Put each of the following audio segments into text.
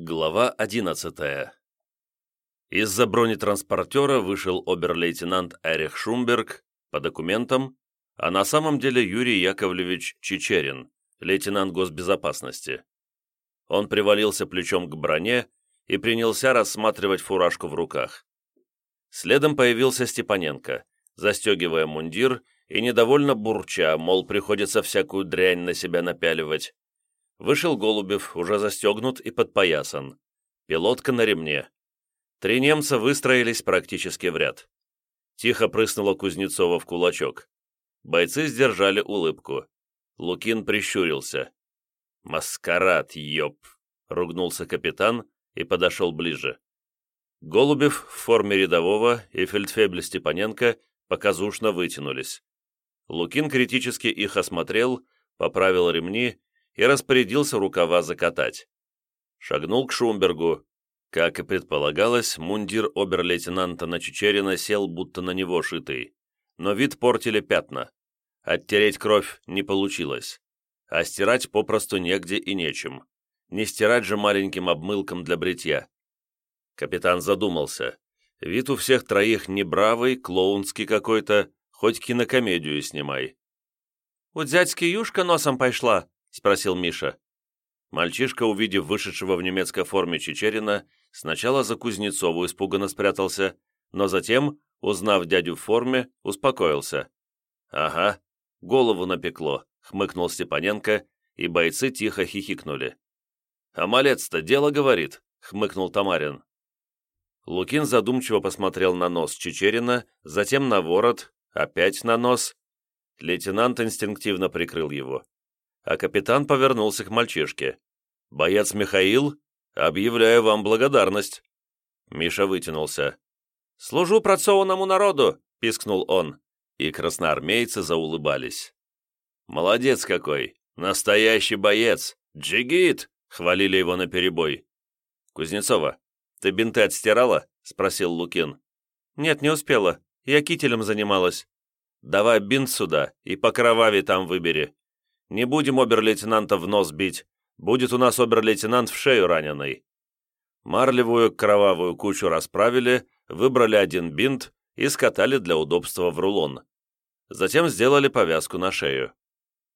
Глава 11 Из-за бронетранспортера вышел обер-лейтенант Эрих Шумберг по документам, а на самом деле Юрий Яковлевич Чечерин, лейтенант госбезопасности. Он привалился плечом к броне и принялся рассматривать фуражку в руках. Следом появился Степаненко, застегивая мундир и недовольно бурча, мол, приходится всякую дрянь на себя напяливать. Вышел Голубев, уже застегнут и подпоясан. Пилотка на ремне. Три немца выстроились практически в ряд. Тихо прыснула Кузнецова в кулачок. Бойцы сдержали улыбку. Лукин прищурился. «Маскарад, ёб!» — ругнулся капитан и подошел ближе. Голубев в форме рядового и фельдфебель Степаненко показушно вытянулись. Лукин критически их осмотрел, поправил ремни и распорядился рукава закатать. Шагнул к Шумбергу. Как и предполагалось, мундир обер-лейтенанта на Чечерина сел, будто на него шитый. Но вид портили пятна. Оттереть кровь не получилось. А стирать попросту негде и нечем. Не стирать же маленьким обмылком для бритья. Капитан задумался. Вид у всех троих не бравый, клоунский какой-то, хоть кинокомедию снимай. «У дядьки Юшка носом пошла», — спросил Миша. Мальчишка, увидев вышедшего в немецкой форме Чечерина, сначала за Кузнецову испуганно спрятался, но затем, узнав дядю в форме, успокоился. «Ага, голову напекло», — хмыкнул Степаненко, и бойцы тихо хихикнули. «А малец-то дело говорит», — хмыкнул Тамарин. Лукин задумчиво посмотрел на нос Чечерина, затем на ворот, опять на нос. Лейтенант инстинктивно прикрыл его а капитан повернулся к мальчишке. «Боец Михаил, объявляю вам благодарность». Миша вытянулся. «Служу працованному народу!» — пискнул он, и красноармейцы заулыбались. «Молодец какой! Настоящий боец! Джигит!» — хвалили его наперебой. «Кузнецова, ты бинты отстирала?» — спросил Лукин. «Нет, не успела. Я кителем занималась». «Давай бинт сюда и по кровави там выбери. Не будем обер-лейтенанта в нос бить. Будет у нас обер-лейтенант в шею раненый». Марлевую кровавую кучу расправили, выбрали один бинт и скатали для удобства в рулон. Затем сделали повязку на шею.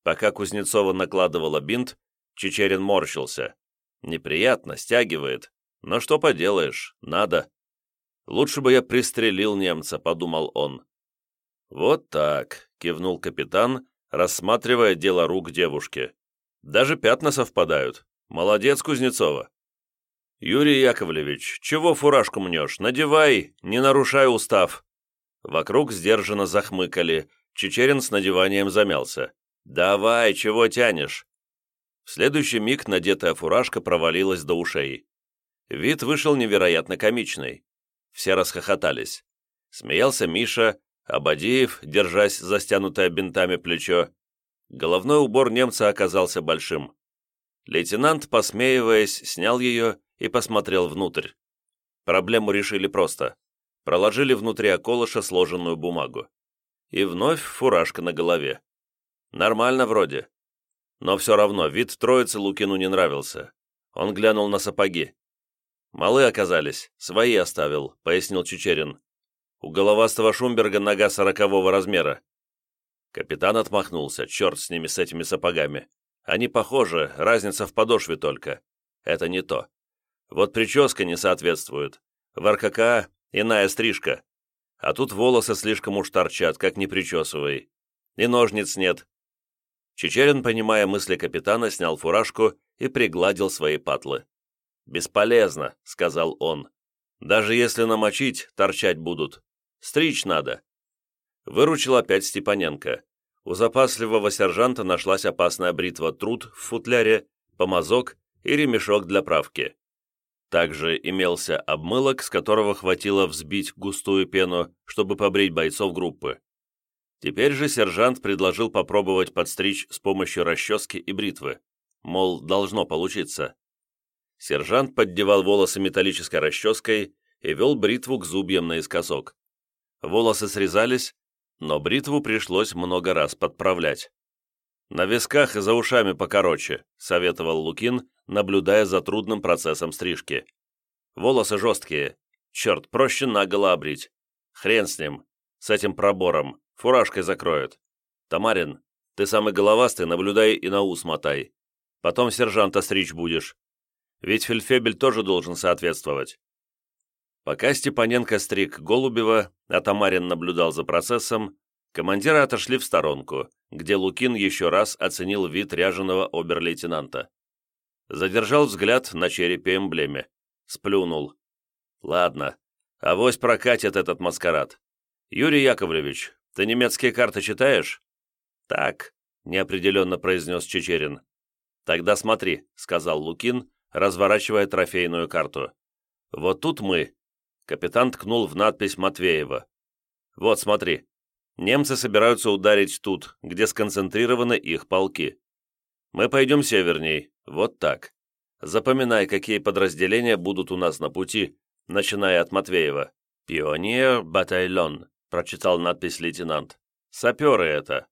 Пока Кузнецова накладывала бинт, Чечерин морщился. Неприятно, стягивает. Но что поделаешь, надо. Лучше бы я пристрелил немца, подумал он. Вот так, кивнул капитан рассматривая дело рук девушки. Даже пятна совпадают. Молодец, Кузнецова. Юрий Яковлевич, чего фуражку мнешь? Надевай, не нарушай устав. Вокруг сдержанно захмыкали. Чечерин с надеванием замялся. «Давай, чего тянешь?» В следующий миг надетая фуражка провалилась до ушей. Вид вышел невероятно комичный. Все расхохотались. Смеялся Миша, Абадиев, держась за стянутое бинтами плечо. Головной убор немца оказался большим. Лейтенант, посмеиваясь, снял ее и посмотрел внутрь. Проблему решили просто. Проложили внутри околыша сложенную бумагу. И вновь фуражка на голове. Нормально вроде. Но все равно вид троицы Лукину не нравился. Он глянул на сапоги. «Малы оказались, свои оставил», — пояснил Чечерин. У головастого Шумберга нога сорокового размера. Капитан отмахнулся. Черт с ними, с этими сапогами. Они похожи, разница в подошве только. Это не то. Вот прическа не соответствует. В РКК иная стрижка. А тут волосы слишком уж торчат, как не причесывай. И ножниц нет. Чечерин, понимая мысли капитана, снял фуражку и пригладил свои патлы. «Бесполезно», — сказал он. «Даже если намочить, торчать будут. Стричь надо!» Выручил опять Степаненко. У запасливого сержанта нашлась опасная бритва труд в футляре, помазок и ремешок для правки. Также имелся обмылок, с которого хватило взбить густую пену, чтобы побрить бойцов группы. Теперь же сержант предложил попробовать подстричь с помощью расчески и бритвы. Мол, должно получиться. Сержант поддевал волосы металлической расческой и вел бритву к зубьям наискосок. Волосы срезались, но бритву пришлось много раз подправлять. «На висках и за ушами покороче», — советовал Лукин, наблюдая за трудным процессом стрижки. «Волосы жесткие. Черт, проще наголо обрить. Хрен с ним, с этим пробором. Фуражкой закроют. Тамарин, ты самый головастый, наблюдай и на ус мотай. Потом сержанта стричь будешь. Ведь фельдфебель тоже должен соответствовать. Пока Степаненко стриг Голубева, а Тамарин наблюдал за процессом, командиры отошли в сторонку, где Лукин еще раз оценил вид ряженого обер-лейтенанта. Задержал взгляд на черепе эмблеме. Сплюнул. «Ладно, авось прокатит этот маскарад. Юрий Яковлевич, ты немецкие карты читаешь?» «Так», — неопределенно произнес Чечерин. «Тогда смотри», — сказал Лукин, разворачивая трофейную карту. «Вот тут мы». Капитан ткнул в надпись Матвеева. «Вот, смотри. Немцы собираются ударить тут, где сконцентрированы их полки. Мы пойдем северней, вот так. Запоминай, какие подразделения будут у нас на пути, начиная от Матвеева. «Пионер батальон», — прочитал надпись лейтенант. «Саперы это».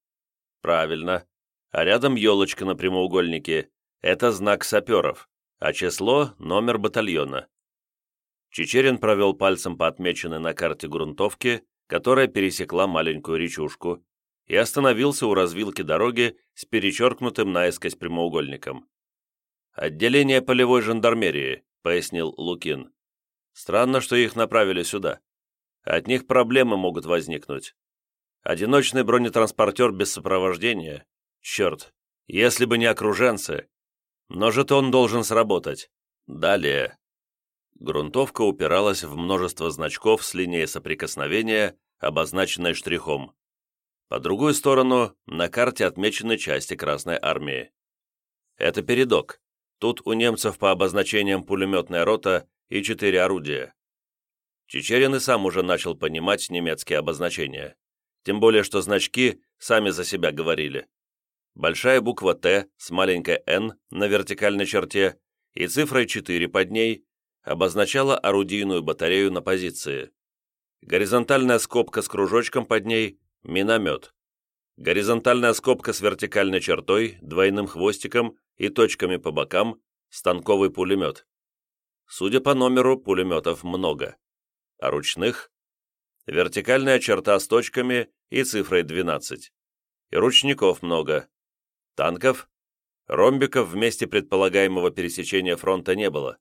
«Правильно. А рядом елочка на прямоугольнике. Это знак саперов, а число — номер батальона». Чечерин провел пальцем по отмеченной на карте грунтовке, которая пересекла маленькую речушку, и остановился у развилки дороги с перечеркнутым наискось прямоугольником. «Отделение полевой жандармерии», — пояснил Лукин. «Странно, что их направили сюда. От них проблемы могут возникнуть. Одиночный бронетранспортер без сопровождения? Черт, если бы не окруженцы. Но жетон должен сработать. Далее. Грунтовка упиралась в множество значков с линией соприкосновения, обозначенной штрихом. По другую сторону на карте отмечены части Красной Армии. Это передок. Тут у немцев по обозначениям пулеметная рота и четыре орудия. Чечерин и сам уже начал понимать немецкие обозначения. Тем более, что значки сами за себя говорили. Большая буква «Т» с маленькой «Н» на вертикальной черте и цифрой 4 под ней обозначала орудийную батарею на позиции. Горизонтальная скобка с кружочком под ней – миномет. Горизонтальная скобка с вертикальной чертой, двойным хвостиком и точками по бокам – станковый пулемет. Судя по номеру, пулеметов много. А ручных? Вертикальная черта с точками и цифрой 12. И ручников много. Танков? Ромбиков в месте предполагаемого пересечения фронта не было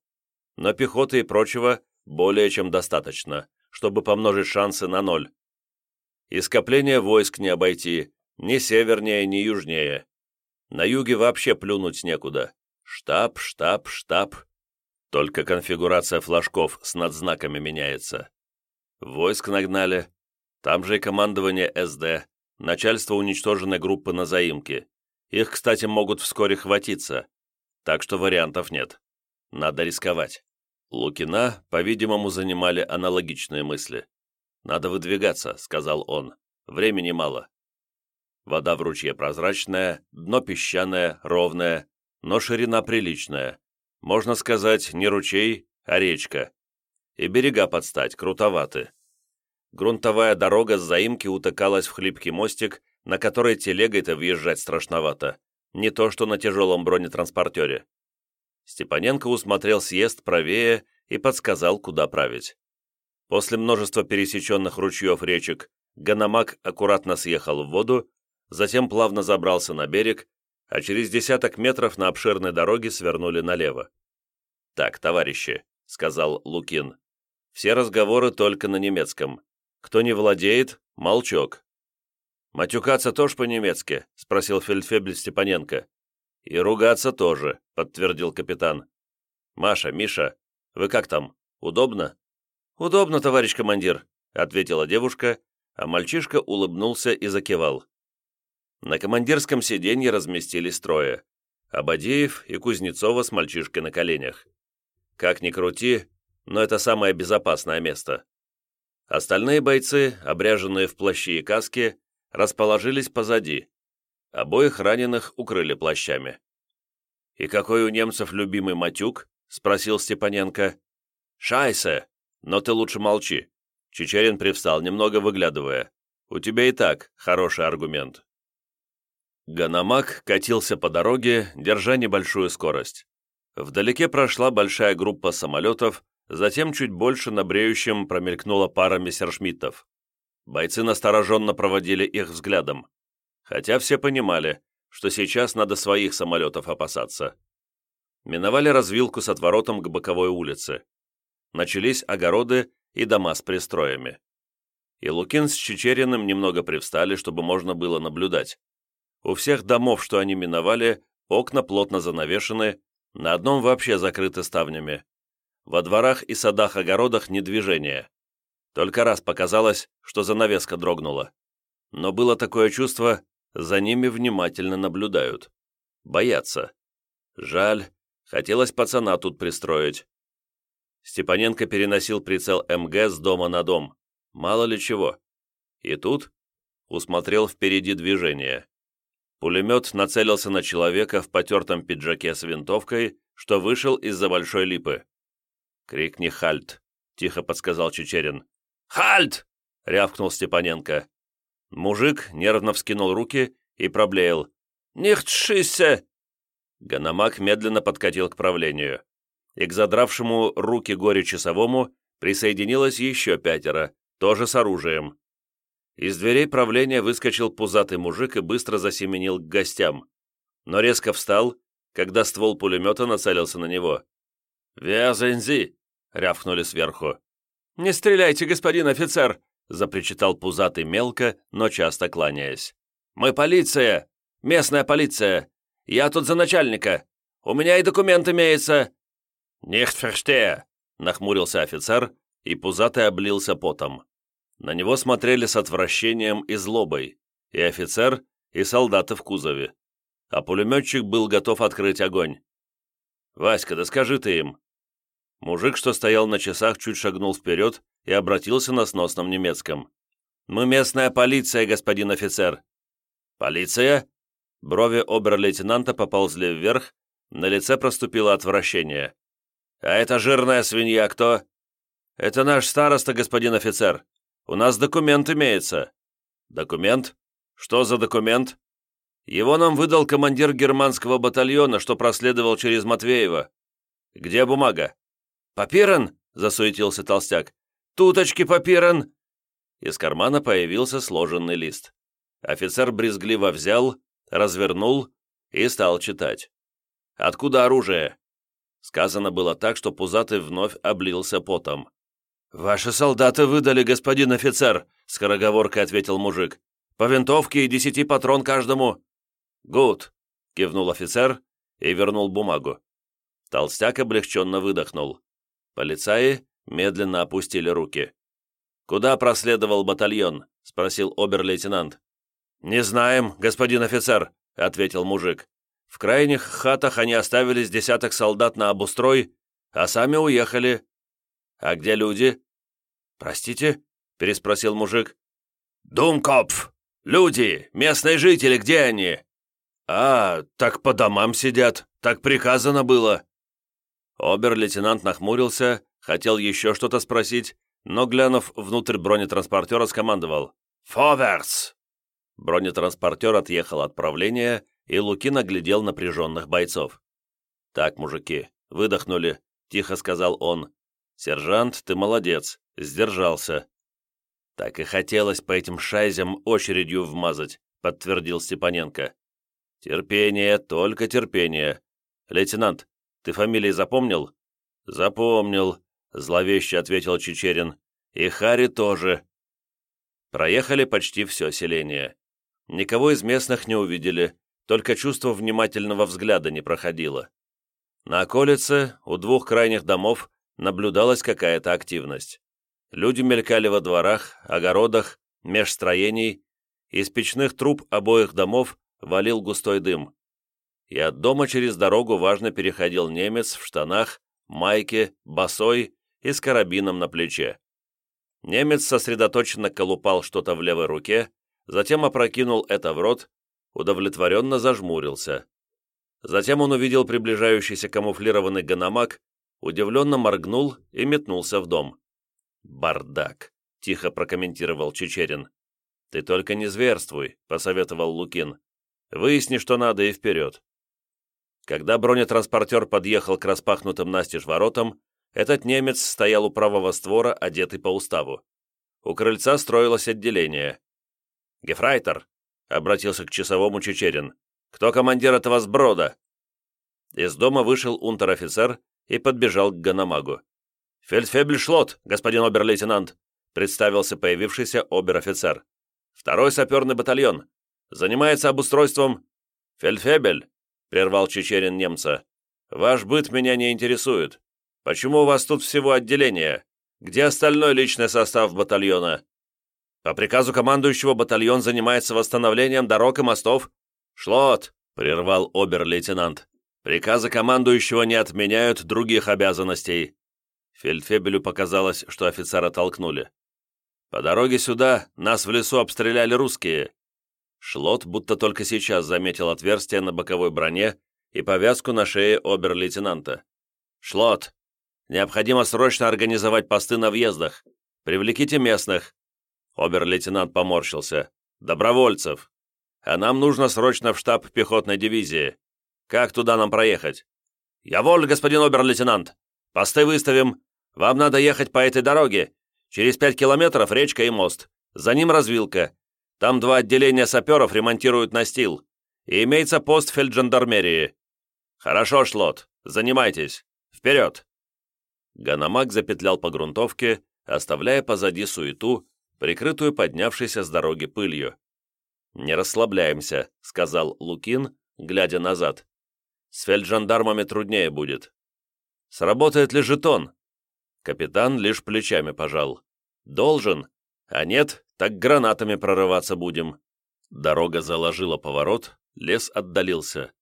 но пехоты и прочего более чем достаточно, чтобы помножить шансы на ноль. И скопление войск не обойти, ни севернее, ни южнее. На юге вообще плюнуть некуда. Штаб, штаб, штаб. Только конфигурация флажков с надзнаками меняется. Войск нагнали. Там же и командование СД, начальство уничтоженной группы на заимке. Их, кстати, могут вскоре хватиться. Так что вариантов нет. Надо рисковать. Лукина, по-видимому, занимали аналогичные мысли. «Надо выдвигаться», — сказал он. «Времени мало». Вода в ручье прозрачная, дно песчаное, ровное, но ширина приличная. Можно сказать, не ручей, а речка. И берега подстать, крутоваты. Грунтовая дорога с заимки утыкалась в хлипкий мостик, на который телегой-то въезжать страшновато. Не то, что на тяжелом бронетранспортере. Степаненко усмотрел съезд правее и подсказал, куда править. После множества пересеченных ручьев речек Ганамак аккуратно съехал в воду, затем плавно забрался на берег, а через десяток метров на обширной дороге свернули налево. «Так, товарищи», — сказал Лукин, — «все разговоры только на немецком. Кто не владеет — молчок». «Матюкаться тоже по-немецки?» — спросил фельдфебель Степаненко. «И ругаться тоже», — подтвердил капитан. «Маша, Миша, вы как там? Удобно?» «Удобно, товарищ командир», — ответила девушка, а мальчишка улыбнулся и закивал. На командирском сиденье разместились трое. Абадеев и Кузнецова с мальчишкой на коленях. Как ни крути, но это самое безопасное место. Остальные бойцы, обряженные в плащи и каски, расположились позади, Обоих раненых укрыли плащами. «И какой у немцев любимый матюк?» — спросил Степаненко. «Шайсе! Но ты лучше молчи!» Чечерин привстал, немного выглядывая. «У тебя и так хороший аргумент». Ганамак катился по дороге, держа небольшую скорость. Вдалеке прошла большая группа самолетов, затем чуть больше на бреющем промелькнула пара мессершмиттов. Бойцы настороженно проводили их взглядом, хотя все понимали, что сейчас надо своих самолетов опасаться. Миновали развилку с отворотом к боковой улице. Начались огороды и дома с пристроями. И Лукин с Чечериным немного привстали, чтобы можно было наблюдать. У всех домов, что они миновали, окна плотно занавешены, на одном вообще закрыты ставнями. Во дворах и садах-огородах ни движения. Только раз показалось, что занавеска дрогнула. Но было такое чувство, за ними внимательно наблюдают. Боятся. Жаль, хотелось пацана тут пристроить. Степаненко переносил прицел МГ с дома на дом. Мало ли чего. И тут усмотрел впереди движение. Пулемет нацелился на человека в потертом пиджаке с винтовкой, что вышел из-за большой липы. «Крикни «Хальт!» — тихо подсказал Чечерин. «Halt!» — рявкнул Степаненко. Мужик нервно вскинул руки и проблеял. «Nicht schießen!» Ганомаг медленно подкатил к правлению. И к задравшему руки горе-часовому присоединилось еще пятеро, тоже с оружием. Из дверей правления выскочил пузатый мужик и быстро засеменил к гостям, но резко встал, когда ствол пулемета нацелился на него. «Вязензи!» — рявкнули сверху. «Не стреляйте, господин офицер!» — запричитал пузатый мелко, но часто кланяясь. «Мы полиция! Местная полиция! Я тут за начальника! У меня и документ имеется!» «Nicht verstehe!» — нахмурился офицер, и пузатый облился потом. На него смотрели с отвращением и злобой, и офицер, и солдаты в кузове. А пулеметчик был готов открыть огонь. «Васька, да скажи ты им!» Мужик, что стоял на часах, чуть шагнул вперед и обратился на сносном немецком. «Мы местная полиция, господин офицер!» «Полиция?» Брови обер-лейтенанта поползли вверх, на лице проступило отвращение. «А эта жирная свинья кто?» «Это наш староста, господин офицер. У нас документ имеется». «Документ? Что за документ?» «Его нам выдал командир германского батальона, что проследовал через Матвеева. Где бумага?» «Папирон?» — засуетился толстяк. «Туточки, папирон!» Из кармана появился сложенный лист. Офицер брезгливо взял, развернул и стал читать. «Откуда оружие?» Сказано было так, что Пузатый вновь облился потом. «Ваши солдаты выдали, господин офицер», — скороговоркой ответил мужик. «По винтовке и десяти патрон каждому». «Гуд», — кивнул офицер и вернул бумагу. Толстяк облегченно выдохнул. Полицаи медленно опустили руки. «Куда проследовал батальон?» — спросил обер-лейтенант. «Не знаем, господин офицер», — ответил мужик. «В крайних хатах они оставили с десяток солдат на обустрой, а сами уехали. «А где люди?» «Простите?» — переспросил мужик. «Думкопф! Люди! Местные жители, где они?» «А, так по домам сидят, так приказано было». Обер-лейтенант нахмурился, хотел еще что-то спросить, но, глянув внутрь бронетранспортера, скомандовал «Фоверс!». Бронетранспортер отъехал от правления, и Лукин оглядел напряженных бойцов. «Так, мужики, выдохнули», — тихо сказал он. «Сержант, ты молодец, сдержался». «Так и хотелось по этим шайзям очередью вмазать», — подтвердил Степаненко. «Терпение, только терпение. Лейтенант, ты фамилии запомнил?» «Запомнил», — зловеще ответил Чечерин. «И Хари тоже». Проехали почти все селение. Никого из местных не увидели, только чувство внимательного взгляда не проходило. На околице, у двух крайних домов, наблюдалась какая-то активность. Люди мелькали во дворах, огородах, меж строений, из печных труб обоих домов валил густой дым. И от дома через дорогу важно переходил немец в штанах, майке, босой и с карабином на плече. Немец сосредоточенно колупал что-то в левой руке, затем опрокинул это в рот, удовлетворенно зажмурился. Затем он увидел приближающийся камуфлированный ганамак удивленно моргнул и метнулся в дом. «Бардак», — тихо прокомментировал Чечерин. «Ты только не зверствуй», — посоветовал Лукин. Выясни, что надо, и вперед. Когда бронетранспортер подъехал к распахнутым настежь воротам, этот немец стоял у правого створа, одетый по уставу. У крыльца строилось отделение. «Гефрайтер!» — обратился к часовому Чечерин. «Кто командир этого сброда?» Из дома вышел унтер-офицер и подбежал к Ганамагу. «Фельдфебель-шлот, господин обер-лейтенант!» — представился появившийся обер-офицер. «Второй саперный батальон. Занимается обустройством...» «Фельдфебель!» — прервал Чечерин немца. «Ваш быт меня не интересует. Почему у вас тут всего отделение? Где остальной личный состав батальона?» «По приказу командующего батальон занимается восстановлением дорог и мостов». «Шлот!» — прервал обер-лейтенант. «Приказы командующего не отменяют других обязанностей. Фельдфебелю показалось, что офицера толкнули. «По дороге сюда нас в лесу обстреляли русские». Шлот будто только сейчас заметил отверстие на боковой броне и повязку на шее обер-лейтенанта. «Шлот, необходимо срочно организовать посты на въездах. Привлеките местных». Обер-лейтенант поморщился. «Добровольцев. А нам нужно срочно в штаб пехотной дивизии. Как туда нам проехать?» «Я воль, господин обер-лейтенант. Посты выставим, вам надо ехать по этой дороге. Через пять километров речка и мост. За ним развилка. Там два отделения саперов ремонтируют настил. И имеется пост фельджандармерии. Хорошо, Шлот, занимайтесь. Вперед!» Ганамак запетлял по грунтовке, оставляя позади суету, прикрытую поднявшейся с дороги пылью. «Не расслабляемся», — сказал Лукин, глядя назад. «С фельджандармами труднее будет». «Сработает ли жетон?» Капитан лишь плечами пожал. «Должен, а нет, так гранатами прорываться будем». Дорога заложила поворот, лес отдалился.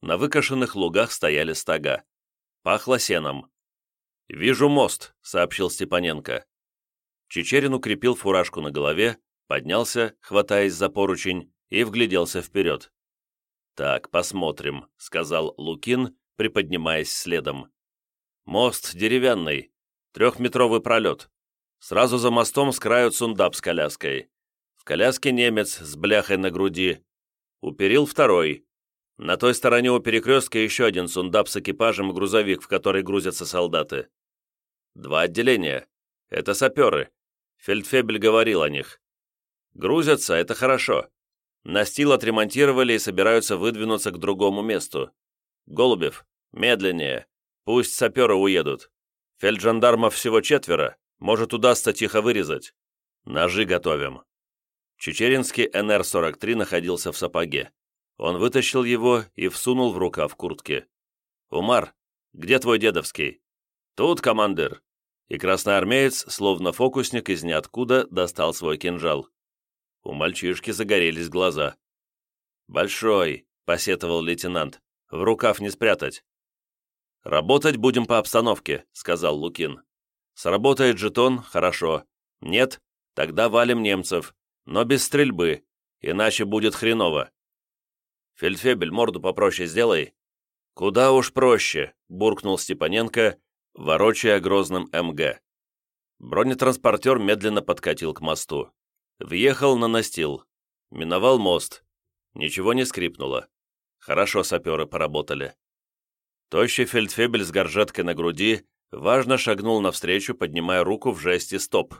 На выкошенных лугах стояли стога. Пахло сеном. «Вижу мост», — сообщил Степаненко. Чечерин укрепил фуражку на голове, поднялся, хватаясь за поручень, и вгляделся вперед. «Так, посмотрим», — сказал Лукин, приподнимаясь следом. «Мост деревянный, Трехметровый пролет. Сразу за мостом с краю сундап с коляской. В коляске немец с бляхой на груди. У перил второй. На той стороне у перекрестка еще один сундап с экипажем и грузовик, в который грузятся солдаты. Два отделения. Это саперы. Фельдфебель говорил о них. Грузятся, это хорошо. Настил отремонтировали и собираются выдвинуться к другому месту. Голубев, медленнее. Пусть саперы уедут. Фельджандармов всего четверо, может, удастся тихо вырезать. Ножи готовим». Чечеринский НР-43 находился в сапоге. Он вытащил его и всунул в рукав куртки. «Умар, где твой дедовский?» «Тут, командир». И красноармеец, словно фокусник из ниоткуда, достал свой кинжал. У мальчишки загорелись глаза. «Большой», — посетовал лейтенант, — «в рукав не спрятать». «Работать будем по обстановке», — сказал Лукин. «Сработает жетон — хорошо. Нет, тогда валим немцев, но без стрельбы, иначе будет хреново». «Фельдфебель, морду попроще сделай». «Куда уж проще», — буркнул Степаненко, ворочая грозным МГ. Бронетранспортер медленно подкатил к мосту. Въехал на настил. Миновал мост. Ничего не скрипнуло. Хорошо саперы поработали. Тощий фельдфебель с горжеткой на груди важно шагнул навстречу, поднимая руку в жесте «стоп».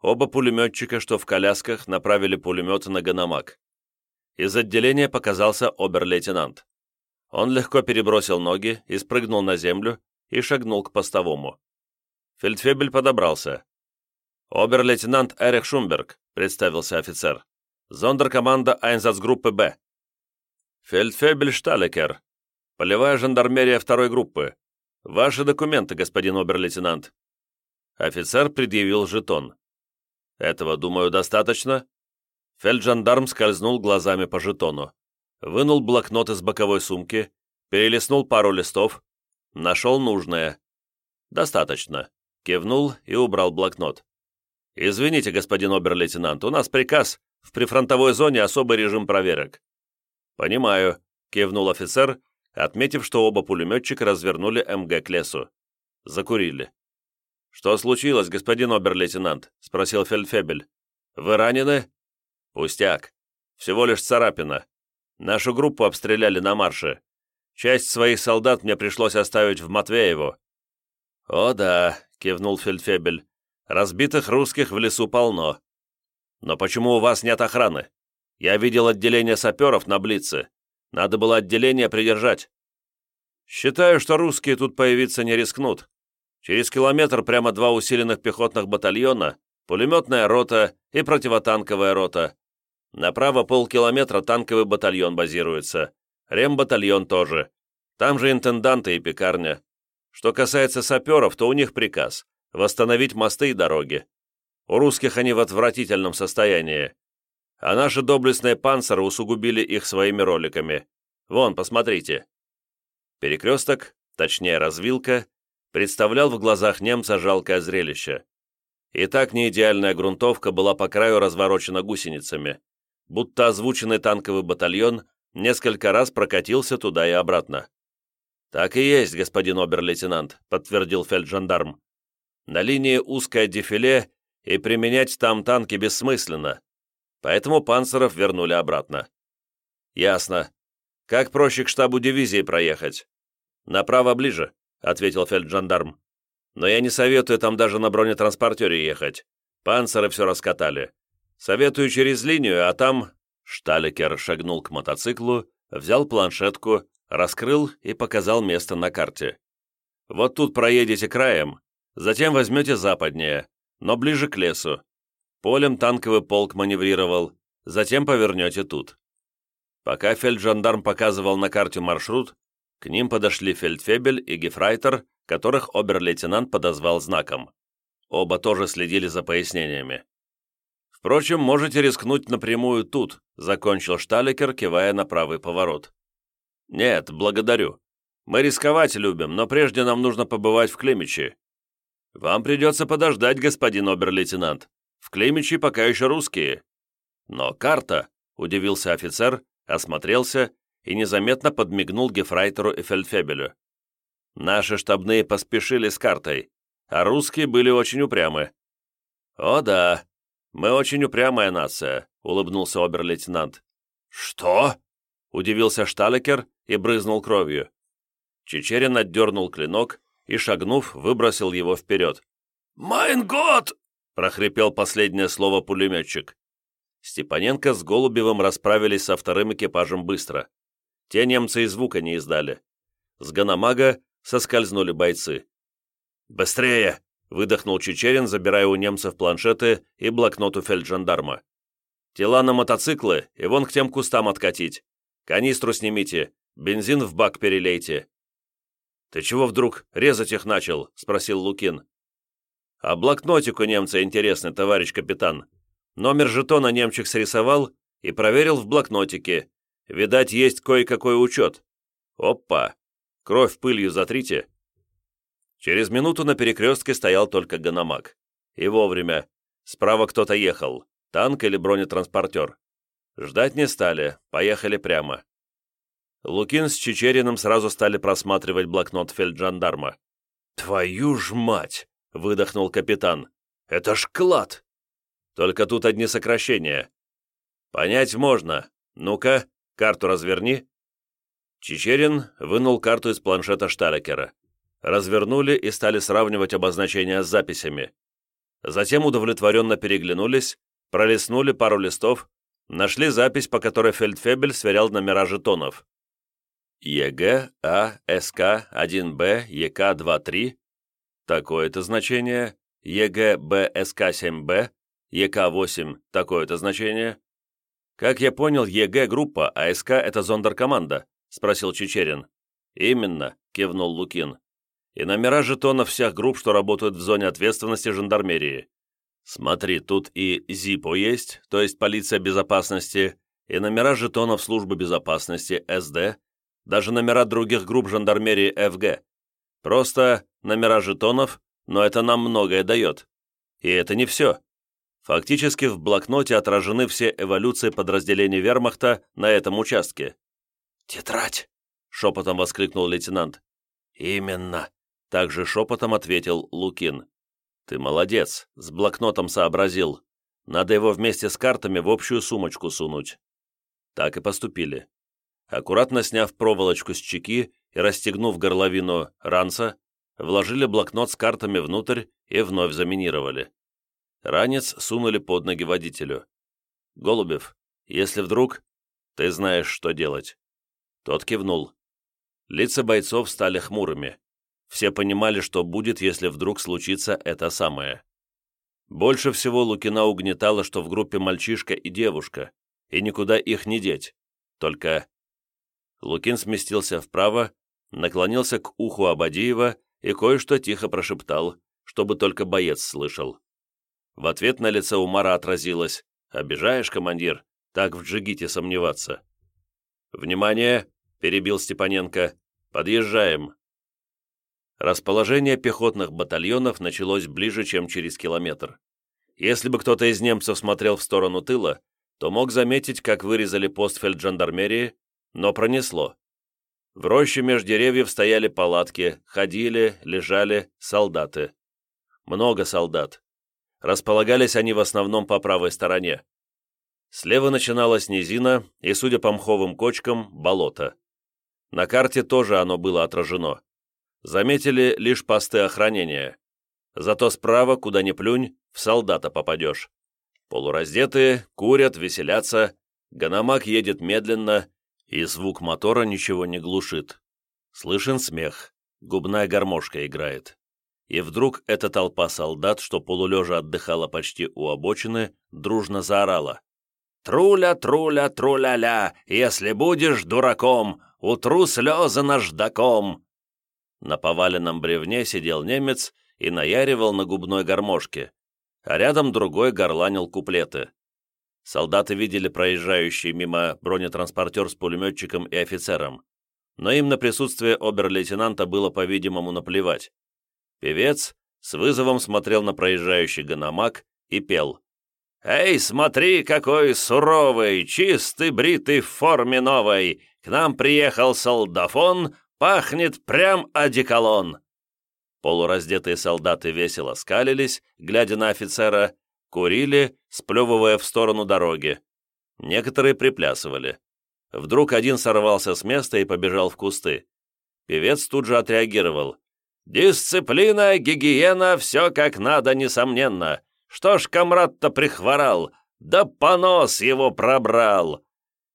Оба пулеметчика, что в колясках, направили пулеметы на Ганамак. Из отделения показался обер-лейтенант. Он легко перебросил ноги и спрыгнул на землю и шагнул к постовому. Фельдфебель подобрался. «Обер-лейтенант Эрих Шумберг», — представился офицер. «Зондеркоманда Айнзацгруппы Б». «Фельдфебель Шталекер», Полевая жандармерия второй группы. Ваши документы, господин обер-лейтенант». Офицер предъявил жетон. «Этого, думаю, достаточно?» Фельджандарм скользнул глазами по жетону. Вынул блокнот из боковой сумки, перелистнул пару листов, нашел нужное. «Достаточно», — кивнул и убрал блокнот. «Извините, господин обер-лейтенант, у нас приказ, в прифронтовой зоне особый режим проверок». «Понимаю», — кивнул офицер отметив, что оба пулеметчика развернули МГ к лесу. Закурили. «Что случилось, господин обер-лейтенант?» — спросил Фельдфебель. «Вы ранены?» «Пустяк. Всего лишь царапина. Нашу группу обстреляли на марше. Часть своих солдат мне пришлось оставить в Матвеево». «О да», — кивнул Фельдфебель, — «разбитых русских в лесу полно. Но почему у вас нет охраны? Я видел отделение саперов на Блице. Надо было отделение придержать». «Считаю, что русские тут появиться не рискнут. Через километр прямо два усиленных пехотных батальона, пулеметная рота и противотанковая рота. Направо полкилометра танковый батальон базируется. Рембатальон тоже. Там же интенданты и пекарня. Что касается саперов, то у них приказ – восстановить мосты и дороги. У русских они в отвратительном состоянии. А наши доблестные панциры усугубили их своими роликами. Вон, посмотрите. Перекресток, точнее развилка, представлял в глазах немца жалкое зрелище. И так неидеальная грунтовка была по краю разворочена гусеницами, будто озвученный танковый батальон несколько раз прокатился туда и обратно. «Так и есть, господин обер-лейтенант», — подтвердил фельджандарм. «На линии узкое дефиле, и применять там танки бессмысленно, поэтому панцеров вернули обратно». «Ясно. Как проще к штабу дивизии проехать?» «Направо ближе», ответил фельджандарм. «Но я не советую там даже на бронетранспортере ехать. Панцеры все раскатали. Советую через линию, а там...» Шталикер шагнул к мотоциклу, взял планшетку, раскрыл и показал место на карте. «Вот тут проедете краем, затем возьмете западнее, но ближе к лесу. Полем танковый полк маневрировал, затем повернете тут». Пока фельджандарм показывал на карте маршрут, к ним подошли фельдфебель и гефрайтер, которых обер-лейтенант подозвал знаком. Оба тоже следили за пояснениями. «Впрочем, можете рискнуть напрямую тут», — закончил Шталикер, кивая на правый поворот. «Нет, благодарю. Мы рисковать любим, но прежде нам нужно побывать в Климичи». «Вам придется подождать, господин обер-лейтенант. В Климичи пока еще русские». «Но карта», — удивился офицер, осмотрелся и незаметно подмигнул Гефрайтеру и Фельдфебелю. Наши штабные поспешили с картой, а русские были очень упрямы. «О да, мы очень упрямая нация», — улыбнулся обер-лейтенант. «Что?» — удивился Шталекер и брызнул кровью. Чечерин отдернул клинок и, шагнув, выбросил его вперед. «Mein Gott!» — прохрипел последнее слово пулеметчик. Степаненко с Голубевым расправились со вторым экипажем быстро. Те немцы и звука не издали. С Ганомага соскользнули бойцы. «Быстрее!» — выдохнул Чечерин, забирая у немцев планшеты и блокнот у фельджандарма. «Тела на мотоциклы и вон к тем кустам откатить. Канистру снимите, бензин в бак перелейте». «Ты чего вдруг резать их начал?» — спросил Лукин. «А блокнотик у немца интересный, товарищ капитан. Номер жетона немчик срисовал и проверил в блокнотике, Видать, есть кое-какой учет. Опа! Кровь пылью затрите. Через минуту на перекрестке стоял только Ганомаг. И вовремя. Справа кто-то ехал. Танк или бронетранспортер. Ждать не стали, поехали прямо. Лукин с Чечериным сразу стали просматривать блокнот фельджандарма. «Твою ж мать!» — выдохнул капитан. «Это ж клад!» «Только тут одни сокращения». «Понять можно. Ну-ка, Карту разверни». Чечерин вынул карту из планшета Шталекера. Развернули и стали сравнивать обозначения с записями. Затем удовлетворенно переглянулись, пролистнули пару листов, нашли запись, по которой Фельдфебель сверял номера жетонов. ЕГ, А, СК, 1Б, ЕК, 2-3. Такое-то значение. ЕГ, Б, СК, 7Б, ЕК, 8. Такое-то значение. «Как я понял, ЕГ — это группа, а СК — это зондеркоманда?» — спросил Чечерин. «Именно», — кивнул Лукин. «И номера жетонов всех групп, что работают в зоне ответственности жандармерии. Смотри, тут и ЗИПО есть, то есть полиция безопасности, и номера жетонов службы безопасности, СД, даже номера других групп жандармерии ФГ. Просто номера жетонов, но это нам многое дает. И это не все. Фактически в блокноте отражены все эволюции подразделений вермахта на этом участке. «Тетрадь!» — шепотом воскликнул лейтенант. «Именно!» — также шепотом ответил Лукин. «Ты молодец, с блокнотом сообразил. Надо его вместе с картами в общую сумочку сунуть». Так и поступили. Аккуратно сняв проволочку с чеки и расстегнув горловину ранца, вложили блокнот с картами внутрь и вновь заминировали. Ранец сунули под ноги водителю. «Голубев, если вдруг, ты знаешь, что делать». Тот кивнул. Лица бойцов стали хмурыми. Все понимали, что будет, если вдруг случится это самое. Больше всего Лукина угнетало, что в группе мальчишка и девушка, и никуда их не деть. Только... Лукин сместился вправо, наклонился к уху Абадиева и кое-что тихо прошептал, чтобы только боец слышал. В ответ на лице Умара отразилось «Обижаешь, командир? Так в джигите сомневаться». «Внимание!» — перебил Степаненко. «Подъезжаем!» Расположение пехотных батальонов началось ближе, чем через километр. Если бы кто-то из немцев смотрел в сторону тыла, то мог заметить, как вырезали пост фельджандармерии, но пронесло. В роще меж деревьев стояли палатки, ходили, лежали солдаты. Много солдат. Располагались они в основном по правой стороне. Слева начиналась низина и, судя по мховым кочкам, болото. На карте тоже оно было отражено. Заметили лишь посты охранения. Зато справа, куда ни плюнь, в солдата попадешь. Полураздетые, курят, веселятся. Ганомаг едет медленно, и звук мотора ничего не глушит. Слышен смех, губная гармошка играет. И вдруг эта толпа солдат, что полулежа отдыхала почти у обочины, дружно заорала. «Труля, труля, труля-ля, если будешь дураком, утру слезы наждаком!» На поваленном бревне сидел немец и наяривал на губной гармошке, а рядом другой горланил куплеты. Солдаты видели проезжающий мимо бронетранспортер с пулеметчиком и офицером, но им на присутствие обер-лейтенанта было, по-видимому, наплевать. Певец с вызовом смотрел на проезжающий гономак и пел. «Эй, смотри, какой суровый, чистый, бритый в форме новой! К нам приехал солдафон, пахнет прям одеколон!» Полураздетые солдаты весело скалились, глядя на офицера, Курили, сплевывая в сторону дороги. Некоторые приплясывали. Вдруг один сорвался с места и побежал в кусты. Певец тут же отреагировал. «Дисциплина, гигиена, все как надо, несомненно. Что ж комрад-то прихворал? Да понос его пробрал!»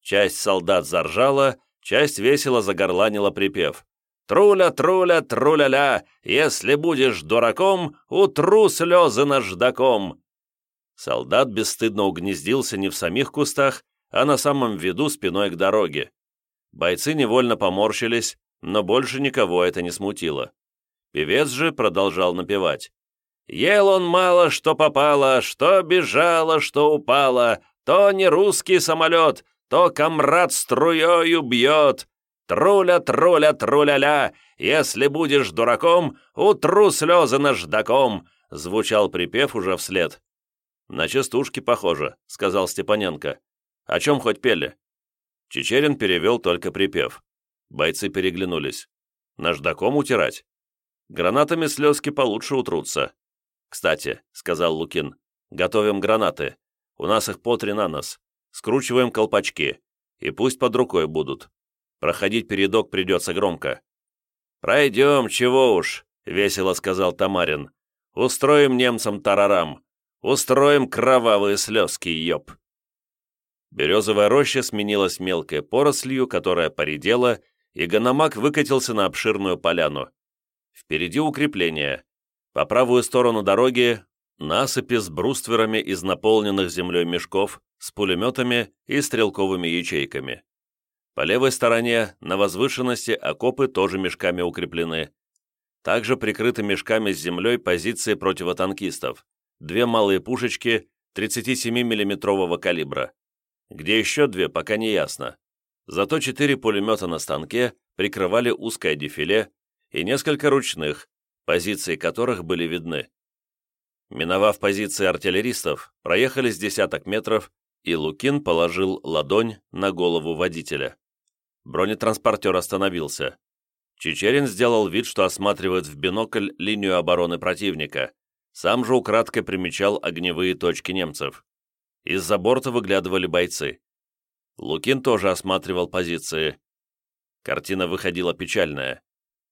Часть солдат заржала, часть весело загорланила припев. «Труля, труля, труля-ля, если будешь дураком, утру слезы наждаком!» Солдат бесстыдно угнездился не в самих кустах, а на самом виду спиной к дороге. Бойцы невольно поморщились, но больше никого это не смутило. Певец же продолжал напевать. «Ел он мало, что попало, что бежало, что упало, то не русский самолет, то комрад струею бьет. Труля, труля, труля-ля, если будешь дураком, утру слезы наждаком», звучал припев уже вслед. «На частушки похоже», — сказал Степаненко. «О чем хоть пели?» Чечерин перевел только припев. Бойцы переглянулись. «Наждаком утирать?» «Гранатами слезки получше утрутся». «Кстати», — сказал Лукин, — «готовим гранаты. У нас их по три на нос. Скручиваем колпачки. И пусть под рукой будут. Проходить передок придется громко». «Пройдем, чего уж», — весело сказал Тамарин. «Устроим немцам тарарам. Устроим кровавые слезки, ёб!» Березовая роща сменилась мелкой порослью, которая поредела, и Ганамак выкатился на обширную поляну. Впереди укрепление. По правую сторону дороги насыпи с брустверами из наполненных землей мешков, с пулеметами и стрелковыми ячейками. По левой стороне, на возвышенности, окопы тоже мешками укреплены. Также прикрыты мешками с землей позиции противотанкистов две малые пушечки 37 миллиметрового калибра. Где еще две, пока не ясно. Зато четыре пулемета на станке прикрывали узкое дефиле и несколько ручных, позиции которых были видны. Миновав позиции артиллеристов, проехали с десяток метров, и Лукин положил ладонь на голову водителя. Бронетранспортер остановился. Чечерин сделал вид, что осматривает в бинокль линию обороны противника, сам же украдкой примечал огневые точки немцев. Из-за борта выглядывали бойцы. Лукин тоже осматривал позиции. Картина выходила печальная.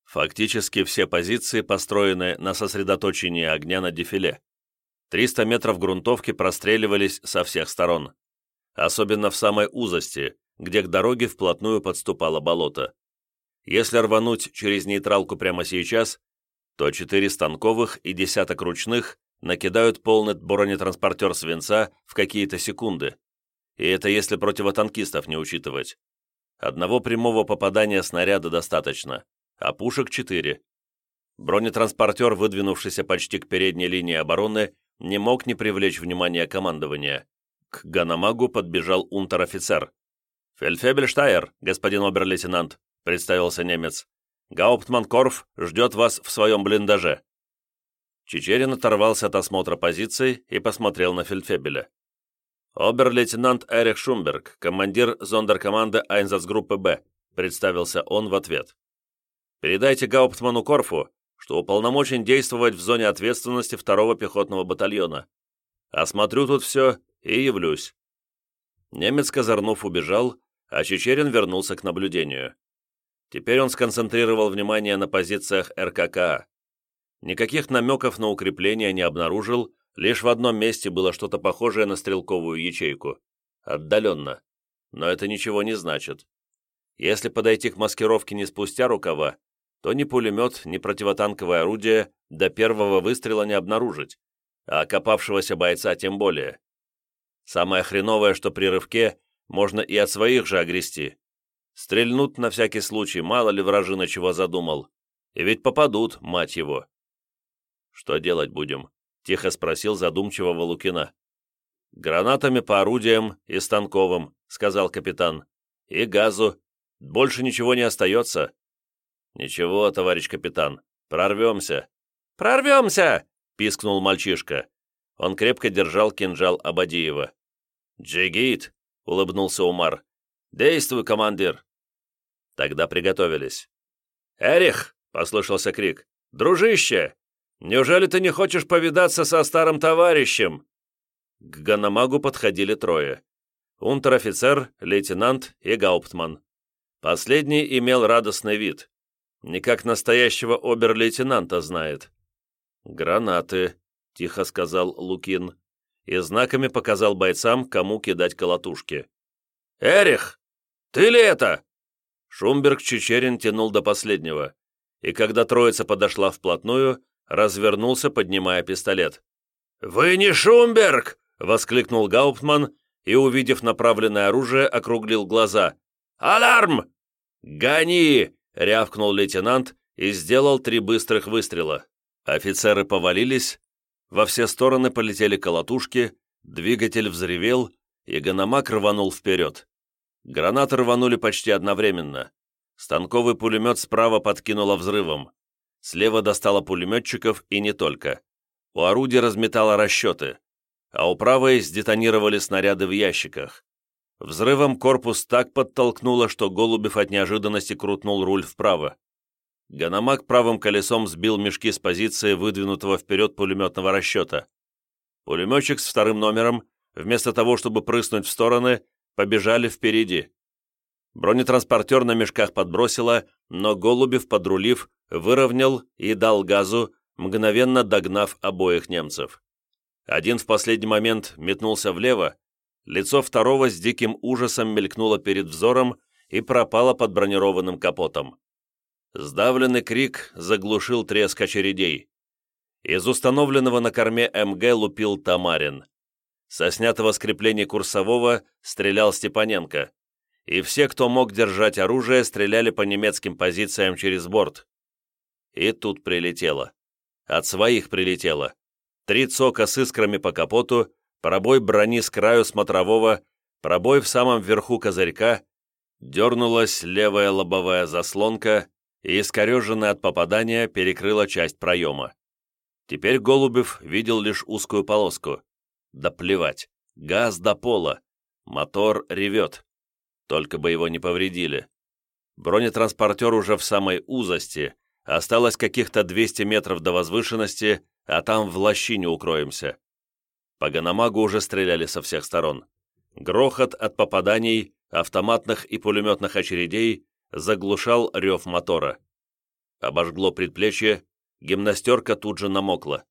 Фактически все позиции построены на сосредоточении огня на дефиле. 300 метров грунтовки простреливались со всех сторон. Особенно в самой узости, где к дороге вплотную подступало болото. Если рвануть через нейтралку прямо сейчас, то четыре станковых и десяток ручных накидают полный бронетранспортер свинца в какие-то секунды. И это если противотанкистов не учитывать. Одного прямого попадания снаряда достаточно, а пушек четыре. Бронетранспортер, выдвинувшийся почти к передней линии обороны, не мог не привлечь внимание командования. К Ганамагу подбежал унтер-офицер. «Фельдфебельштайер, господин обер-лейтенант», — представился немец. «Гауптман Корф ждет вас в своем блиндаже». Чечерин оторвался от осмотра позиций и посмотрел на фельдфебеля. «Обер-лейтенант Эрих Шумберг, командир зондеркоманды Айнзацгруппы «Б», представился он в ответ. «Передайте Гауптману Корфу, что уполномочен действовать в зоне ответственности второго пехотного батальона. Осмотрю тут все и явлюсь». Немец, козырнув, убежал, а Чечерин вернулся к наблюдению. Теперь он сконцентрировал внимание на позициях РККА. Никаких намеков на укрепление не обнаружил, лишь в одном месте было что-то похожее на стрелковую ячейку. Отдаленно. Но это ничего не значит. Если подойти к маскировке не спустя рукава, то ни пулемет, ни противотанковое орудие до первого выстрела не обнаружить, а окопавшегося бойца тем более. Самое хреновое, что при рывке можно и от своих же огрести. Стрельнут на всякий случай, мало ли вражина чего задумал. И ведь попадут, мать его. «Что делать будем?» — тихо спросил задумчивого Лукина. «Гранатами по орудиям и станковым», — сказал капитан. «И газу. Больше ничего не остается». «Ничего, товарищ капитан, прорвемся». «Прорвемся!» — пискнул мальчишка. Он крепко держал кинжал Абадиева. «Джигит!» — улыбнулся Умар. «Действуй, командир!» Тогда приготовились. «Эрих!» — послышался крик. «Дружище! Неужели ты не хочешь повидаться со старым товарищем?» К Ганамагу подходили трое. Унтер-офицер, лейтенант и гауптман. Последний имел радостный вид. Не как настоящего обер-лейтенанта знает. «Гранаты», — тихо сказал Лукин, и знаками показал бойцам, кому кидать колотушки. «Эрих, ты ли это?» Шумберг Чечерин тянул до последнего, и когда троица подошла вплотную, развернулся, поднимая пистолет. «Вы не Шумберг!» — воскликнул Гауптман и, увидев направленное оружие, округлил глаза. «Аларм!» «Гони!» — рявкнул лейтенант и сделал три быстрых выстрела. Офицеры повалились, во все стороны полетели колотушки, двигатель взревел, и Ганамак рванул вперед. Гранаты рванули почти одновременно. Станковый пулемет справа подкинуло взрывом. Слева достало пулеметчиков и не только. У орудия разметало расчеты, а у правой сдетонировали снаряды в ящиках. Взрывом корпус так подтолкнуло, что Голубев от неожиданности крутнул руль вправо. Ганамак правым колесом сбил мешки с позиции выдвинутого вперед пулеметного расчета. Пулеметчик с вторым номером, вместо того, чтобы прыснуть в стороны, побежали впереди. Бронетранспортер на мешках подбросило, но Голубев, подрулив, выровнял и дал газу, мгновенно догнав обоих немцев. Один в последний момент метнулся влево, лицо второго с диким ужасом мелькнуло перед взором и пропало под бронированным капотом. Сдавленный крик заглушил треск очередей. Из установленного на корме МГ лупил Тамарин. Со снятого с крепления курсового стрелял Степаненко, и все, кто мог держать оружие, стреляли по немецким позициям через борт. И тут прилетело. От своих прилетело. Три цока с искрами по капоту, пробой брони с краю смотрового, пробой в самом верху козырька, дернулась левая лобовая заслонка и, искореженная от попадания, перекрыла часть проема. Теперь Голубев видел лишь узкую полоску. Да плевать. Газ до пола. Мотор ревет. Только бы его не повредили. Бронетранспортер уже в самой узости. Осталось каких-то 200 метров до возвышенности, а там в лощине укроемся. По Ганамагу уже стреляли со всех сторон. Грохот от попаданий автоматных и пулеметных очередей заглушал рев мотора. Обожгло предплечье, гимнастерка тут же намокла.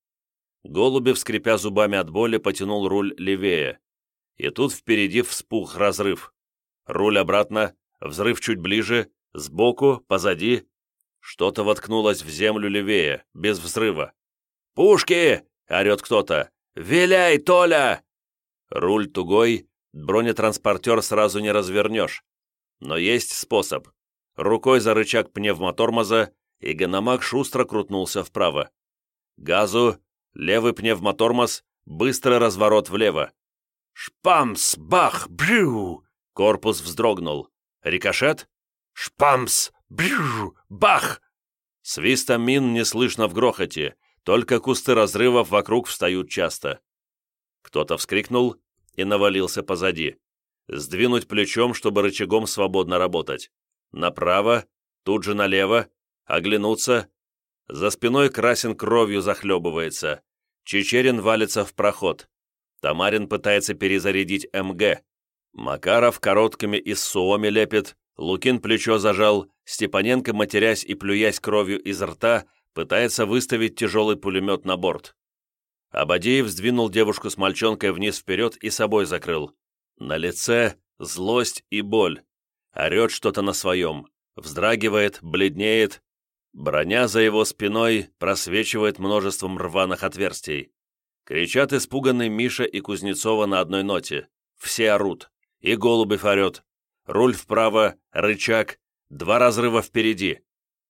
Голубев, скрипя зубами от боли, потянул руль левее. И тут впереди вспух разрыв. Руль обратно, взрыв чуть ближе, сбоку, позади. Что-то воткнулось в землю левее, без взрыва. «Пушки!» — орет кто-то. «Виляй, Толя!» Руль тугой, бронетранспортер сразу не развернешь. Но есть способ. Рукой за рычаг пневмотормоза, и Ганомаг шустро крутнулся вправо. Газу, левый пневмотормоз, быстрый разворот влево. «Шпамс! Бах! Брю!» Корпус вздрогнул. «Рикошет?» «Шпамс! Брю! Бах!» Свиста мин не слышно в грохоте, только кусты разрывов вокруг встают часто. Кто-то вскрикнул и навалился позади. Сдвинуть плечом, чтобы рычагом свободно работать. Направо, тут же налево, оглянуться. За спиной Красин кровью захлебывается. Чечерин валится в проход. Тамарин пытается перезарядить МГ. Макаров короткими из суоми лепит, Лукин плечо зажал, Степаненко, матерясь и плюясь кровью из рта, пытается выставить тяжелый пулемет на борт. Абадеев сдвинул девушку с мальчонкой вниз-вперед и собой закрыл. На лице злость и боль. Орет что-то на своем. Вздрагивает, бледнеет. Броня за его спиной просвечивает множеством рваных отверстий. Кричат испуганный Миша и Кузнецова на одной ноте. Все орут. И Голубев орет. Руль вправо, рычаг, два разрыва впереди.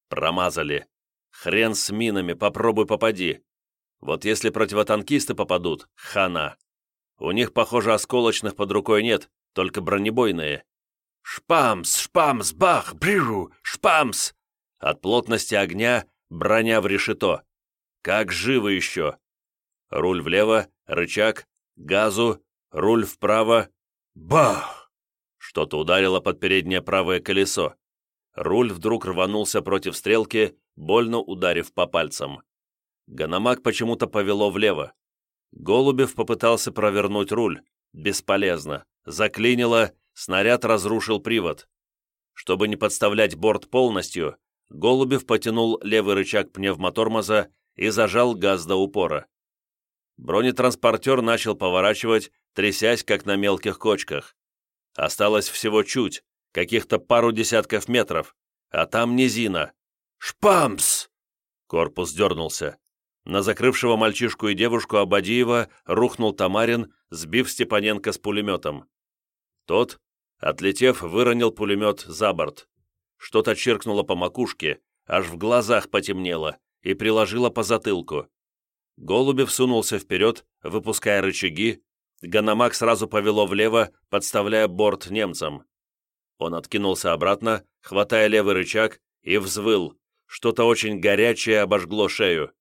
Промазали. Хрен с минами, попробуй попади. Вот если противотанкисты попадут, хана. У них, похоже, осколочных под рукой нет, только бронебойные. Шпамс, шпамс, бах, брю, шпамс. От плотности огня броня в решето. Как живы еще. Руль влево, рычаг, газу, руль вправо. Бах! Что-то ударило под переднее правое колесо. Руль вдруг рванулся против стрелки, больно ударив по пальцам. Ганамак почему-то повело влево. Голубев попытался провернуть руль. Бесполезно. Заклинило, снаряд разрушил привод. Чтобы не подставлять борт полностью, Голубев потянул левый рычаг пневмотормоза и зажал газ до упора. Бронетранспортер начал поворачивать, трясясь, как на мелких кочках. Осталось всего чуть, каких-то пару десятков метров, а там низина. «Шпамс!» Корпус дернулся. На закрывшего мальчишку и девушку Абадиева рухнул Тамарин, сбив Степаненко с пулеметом. Тот, отлетев, выронил пулемет за борт. Что-то чиркнуло по макушке, аж в глазах потемнело, и приложило по затылку. Голубев сунулся вперед, выпуская рычаги. Ганамак сразу повело влево, подставляя борт немцам. Он откинулся обратно, хватая левый рычаг, и взвыл. Что-то очень горячее обожгло шею.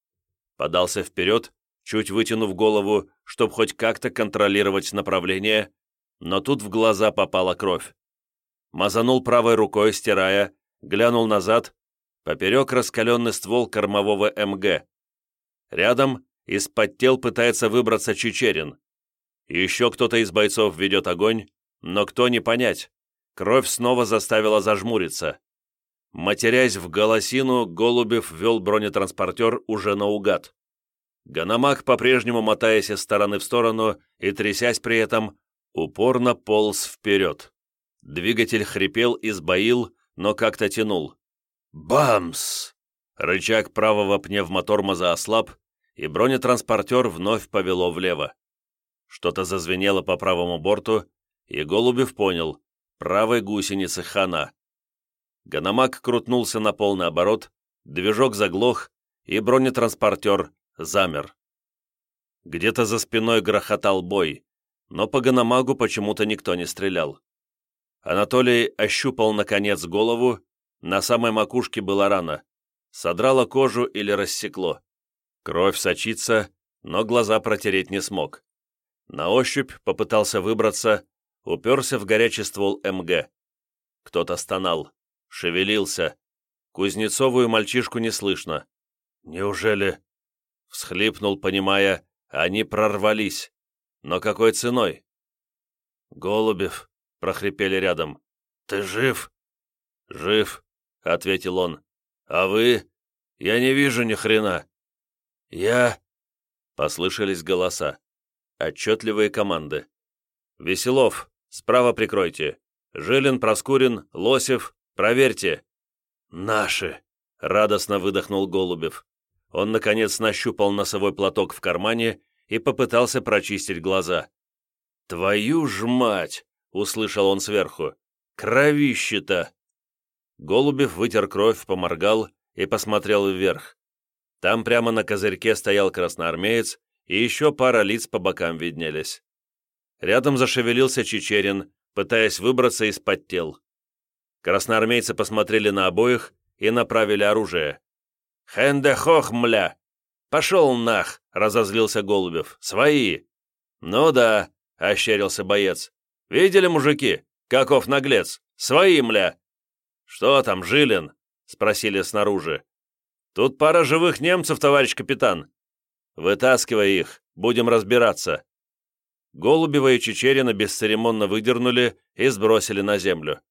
Подался вперед, чуть вытянув голову, чтобы хоть как-то контролировать направление, но тут в глаза попала кровь. Мазанул правой рукой, стирая, глянул назад, поперек раскаленный ствол кормового МГ. Рядом из-под тел пытается выбраться Чечерин. Еще кто-то из бойцов ведет огонь, но кто не понять. Кровь снова заставила зажмуриться. Матерясь в голосину, Голубев вел бронетранспортер уже наугад. Ганамак, по-прежнему мотаясь из стороны в сторону и трясясь при этом, упорно полз вперед. Двигатель хрипел и сбоил, но как-то тянул. Бамс! Рычаг правого пневмотормоза ослаб, и бронетранспортер вновь повело влево. Что-то зазвенело по правому борту, и Голубев понял — правой гусеницы хана. Ганамак крутнулся на полный оборот, движок заглох, и бронетранспортер замер. Где-то за спиной грохотал бой, но по Ганамагу почему-то никто не стрелял. Анатолий ощупал, наконец, голову, на самой макушке была рана содрало кожу или рассекло. Кровь сочится, но глаза протереть не смог. На ощупь попытался выбраться, уперся в горячий ствол МГ. Кто-то стонал, шевелился. Кузнецовую мальчишку не слышно. «Неужели?» Всхлипнул, понимая, они прорвались. Но какой ценой? «Голубев», — прохрипели рядом. «Ты жив?» «Жив», — ответил он. «А вы? Я не вижу ни хрена». «Я...» — послышались голоса. Отчетливые команды. «Веселов, справа прикройте. Жилин, Проскурин, Лосев, проверьте». «Наши!» — радостно выдохнул Голубев. Он, наконец, нащупал носовой платок в кармане и попытался прочистить глаза. «Твою ж мать!» — услышал он сверху. «Кровище-то!» Голубев вытер кровь, поморгал и посмотрел вверх. Там прямо на козырьке стоял красноармеец, и еще пара лиц по бокам виднелись. Рядом зашевелился Чечерин, пытаясь выбраться из-под тел. Красноармейцы посмотрели на обоих и направили оружие. «Хэнде хох, мля!» «Пошел нах!» — разозлился Голубев. «Свои!» «Ну да», — ощерился боец. «Видели, мужики? Каков наглец! Свои, мля!» «Что там, Жилин?» — спросили снаружи. «Тут пара живых немцев, товарищ капитан». «Вытаскивай их, будем разбираться». Голубева и Чечерина бесцеремонно выдернули и сбросили на землю.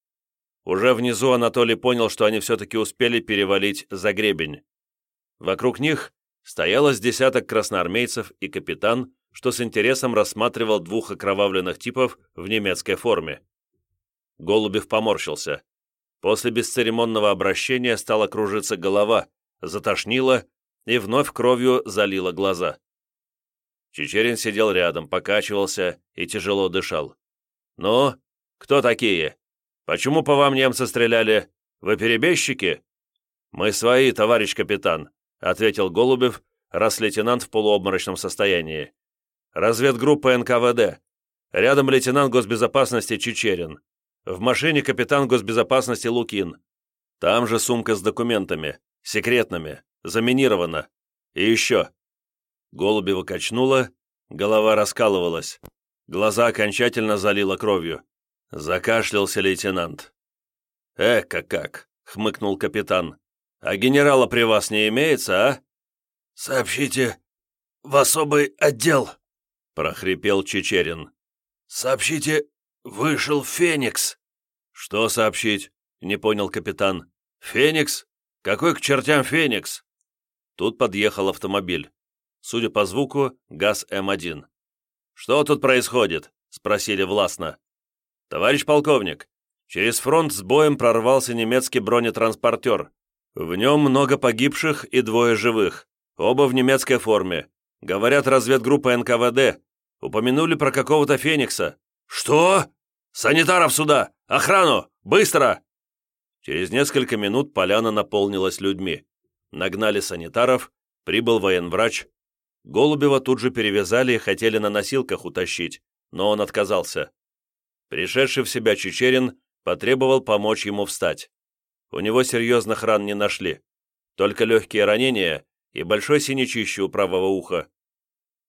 Уже внизу Анатолий понял, что они все-таки успели перевалить за гребень. Вокруг них стояло с десяток красноармейцев и капитан, что с интересом рассматривал двух окровавленных типов в немецкой форме. Голубев поморщился. После бесцеремонного обращения стала кружиться голова, затошнило и вновь кровью залило глаза. Чечерин сидел рядом, покачивался и тяжело дышал. «Ну, кто такие? Почему по вам немцы стреляли? Вы перебежчики?» «Мы свои, товарищ капитан», — ответил Голубев, раз лейтенант в полуобморочном состоянии. «Разведгруппа НКВД. Рядом лейтенант госбезопасности Чечерин. В машине капитан госбезопасности Лукин. Там же сумка с документами, секретными, заминирована. И еще». Голубева качнула, голова раскалывалась. Глаза окончательно залило кровью. Закашлялся лейтенант. «Эка как!» — хмыкнул капитан. «А генерала при вас не имеется, а?» «Сообщите в особый отдел», — прохрипел Чечерин. «Сообщите, вышел Феникс». «Что сообщить?» — не понял капитан. «Феникс? Какой к чертям Феникс?» Тут подъехал автомобиль. Судя по звуку, ГАЗ М1. «Что тут происходит?» — спросили властно. «Товарищ полковник, через фронт с боем прорвался немецкий бронетранспортер. В нем много погибших и двое живых. Оба в немецкой форме. Говорят, разведгруппа НКВД. Упомянули про какого-то Феникса. Что? Санитаров сюда! Охрану! Быстро!» Через несколько минут поляна наполнилась людьми. Нагнали санитаров, прибыл военврач. Голубева тут же перевязали и хотели на носилках утащить, но он отказался. Пришедший в себя Чечерин потребовал помочь ему встать. У него серьезных ран не нашли, только легкие ранения и большой синячище у правого уха.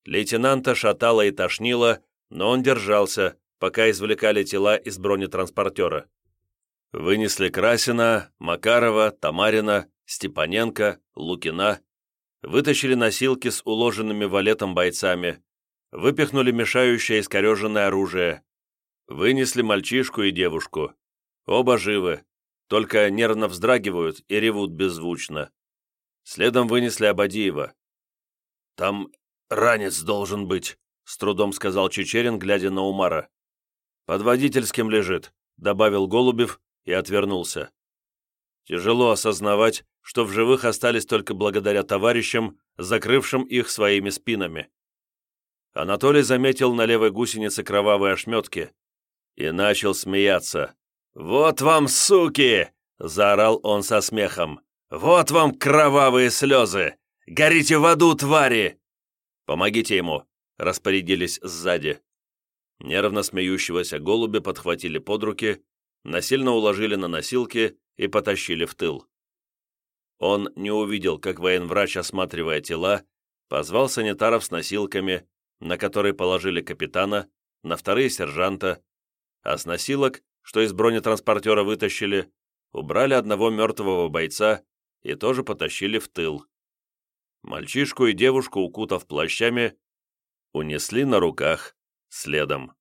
Лейтенанта шатало и тошнило, но он держался, пока извлекали тела из бронетранспортера. Вынесли Красина, Макарова, Тамарина, Степаненко, Лукина, вытащили носилки с уложенными валетом бойцами, выпихнули мешающее искореженное оружие, вынесли мальчишку и девушку. Оба живы, только нервно вздрагивают и ревут беззвучно. Следом вынесли Абадиева. «Там ранец должен быть», — с трудом сказал Чечерин, глядя на Умара. «Под водительским лежит», — добавил Голубев и отвернулся. Тяжело осознавать, что в живых остались только благодаря товарищам, закрывшим их своими спинами. Анатолий заметил на левой гусенице кровавые ошметки и начал смеяться. «Вот вам, суки!» — заорал он со смехом. «Вот вам кровавые слезы! Горите в аду, твари!» «Помогите ему!» — распорядились сзади. Нервно смеющегося голубя подхватили под руки, насильно уложили на носилки и потащили в тыл. Он не увидел, как военврач, осматривая тела, позвал санитаров с носилками, на которые положили капитана, на вторые сержанта, а с носилок, что из бронетранспортера вытащили, убрали одного мертвого бойца и тоже потащили в тыл. Мальчишку и девушку, укутав плащами, унесли на руках следом.